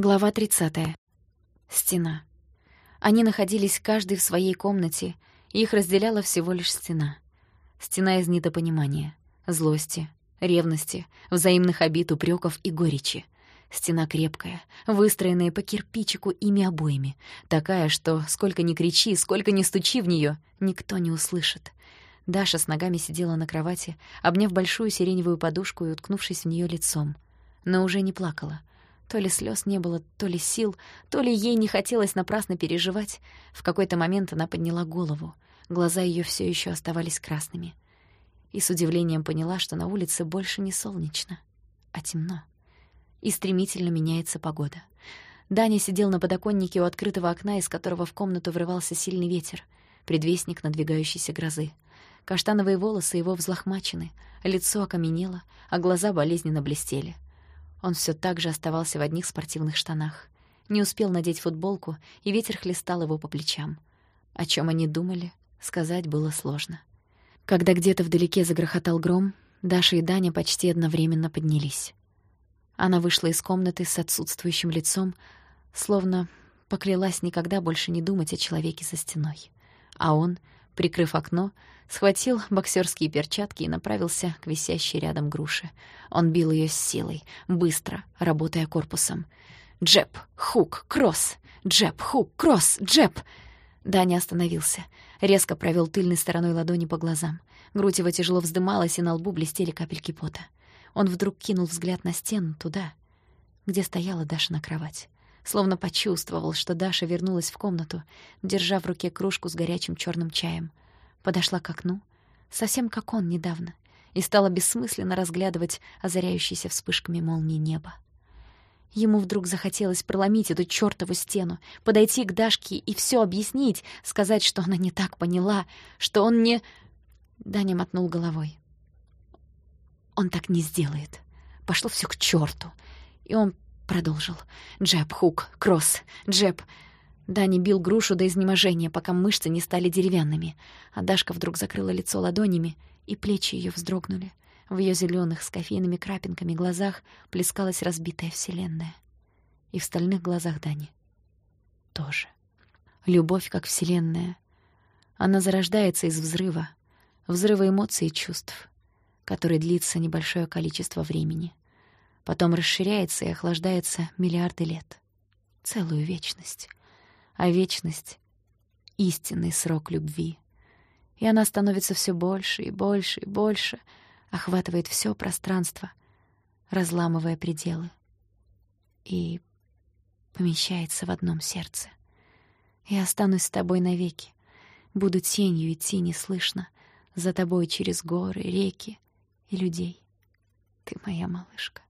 Глава 30. Стена. Они находились каждый в своей комнате, и их разделяла всего лишь стена. Стена из недопонимания, злости, ревности, взаимных обид, упреков и горечи. Стена крепкая, выстроенная по кирпичику ими обоими, такая, что сколько ни кричи, сколько ни стучи в нее, никто не услышит. Даша с ногами сидела на кровати, обняв большую сиреневую подушку и уткнувшись в нее лицом. Но уже не плакала — то ли слез не было, то ли сил, то ли ей не хотелось напрасно переживать. В какой-то момент она подняла голову. Глаза ее все еще оставались красными. И с удивлением поняла, что на улице больше не солнечно, а темно. И стремительно меняется погода. Даня сидел на подоконнике у открытого окна, из которого в комнату врывался сильный ветер, предвестник надвигающейся грозы. Каштановые волосы его взлохмачены, лицо окаменело, а глаза болезненно блестели — он все так же оставался в одних спортивных штанах. Не успел надеть футболку, и ветер хлестал его по плечам. О чем они думали, сказать было сложно. Когда где-то вдалеке загрохотал гром, Даша и Даня почти одновременно поднялись. Она вышла из комнаты с отсутствующим лицом, словно поклялась никогда больше не думать о человеке за стеной. А он, прикрыв окно, схватил боксерские перчатки и направился к висящей рядом груше. Он бил ее с силой, быстро, работая корпусом. «Джеб! Хук! Кросс! Джеб! Хук! Кросс! Джеб!» Даня остановился, резко провел тыльной стороной ладони по глазам. Грудь его тяжело вздымалась, и на лбу блестели капельки пота. Он вдруг кинул взгляд на стену, туда, где стояла Даша на кровать. Словно почувствовал, что Даша вернулась в комнату, держа в руке кружку с горячим черным чаем — подошла к окну, совсем как он недавно, и стала бессмысленно разглядывать озаряющиеся вспышками молнии небо. Ему вдруг захотелось проломить эту чёртову стену, подойти к Дашке и всё объяснить, сказать, что она не так поняла, что он не... Даня мотнул головой. Он так не сделает. Пошло всё к чёрту. И он продолжил. Джеб, хук, кросс, джеб. Дани бил грушу до изнеможения, пока мышцы не стали деревянными, а Дашка вдруг закрыла лицо ладонями, и плечи ее вздрогнули. В ее зеленых с кофейными крапинками глазах плескалась разбитая вселенная. И в стальных глазах Дани тоже. Любовь как вселенная. Она зарождается из взрыва, взрыва эмоций и чувств, который длится небольшое количество времени. Потом расширяется и охлаждается миллиарды лет. Целую вечность а вечность — истинный срок любви. И она становится все больше и больше и больше, охватывает все пространство, разламывая пределы. И помещается в одном сердце. Я останусь с тобой навеки, буду тенью идти неслышно, за тобой через горы, реки и людей. Ты моя малышка.